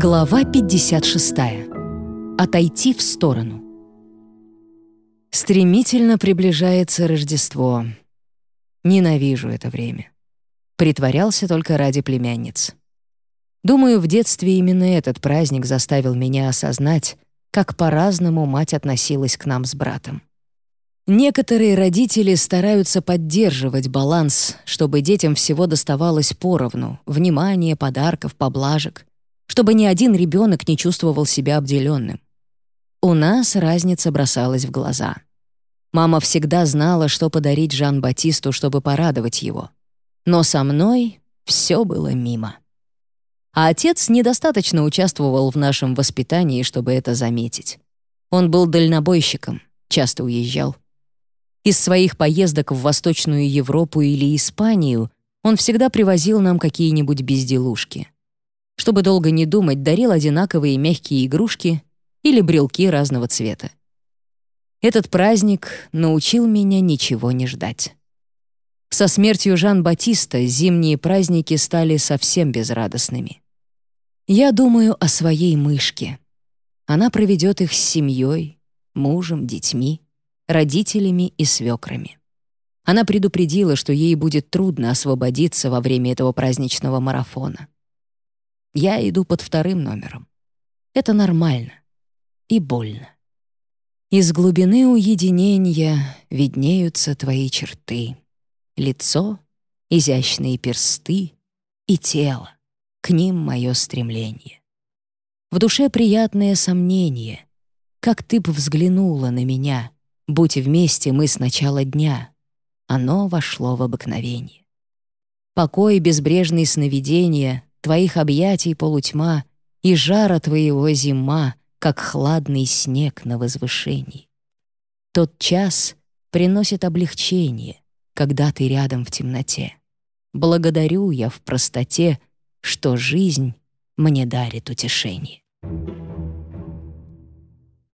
Глава 56. Отойти в сторону. Стремительно приближается Рождество. Ненавижу это время. Притворялся только ради племянниц. Думаю, в детстве именно этот праздник заставил меня осознать, как по-разному мать относилась к нам с братом. Некоторые родители стараются поддерживать баланс, чтобы детям всего доставалось поровну — внимание, подарков, поблажек, чтобы ни один ребенок не чувствовал себя обделенным. У нас разница бросалась в глаза. Мама всегда знала, что подарить Жан-Батисту, чтобы порадовать его. Но со мной все было мимо. А отец недостаточно участвовал в нашем воспитании, чтобы это заметить. Он был дальнобойщиком, часто уезжал. Из своих поездок в Восточную Европу или Испанию он всегда привозил нам какие-нибудь безделушки. Чтобы долго не думать, дарил одинаковые мягкие игрушки или брелки разного цвета. Этот праздник научил меня ничего не ждать. Со смертью Жан-Батиста зимние праздники стали совсем безрадостными. Я думаю о своей мышке. Она проведет их с семьей, мужем, детьми, родителями и свекрами. Она предупредила, что ей будет трудно освободиться во время этого праздничного марафона. Я иду под вторым номером. Это нормально и больно. Из глубины уединения виднеются твои черты. Лицо, изящные персты и тело. К ним мое стремление. В душе приятное сомнение. Как ты б взглянула на меня, будь вместе мы с начала дня. Оно вошло в обыкновение. Покой безбрежные сновидения твоих объятий полутьма и жара твоего зима, как хладный снег на возвышении. Тот час приносит облегчение, когда ты рядом в темноте. Благодарю я в простоте, что жизнь мне дарит утешение. Thank you.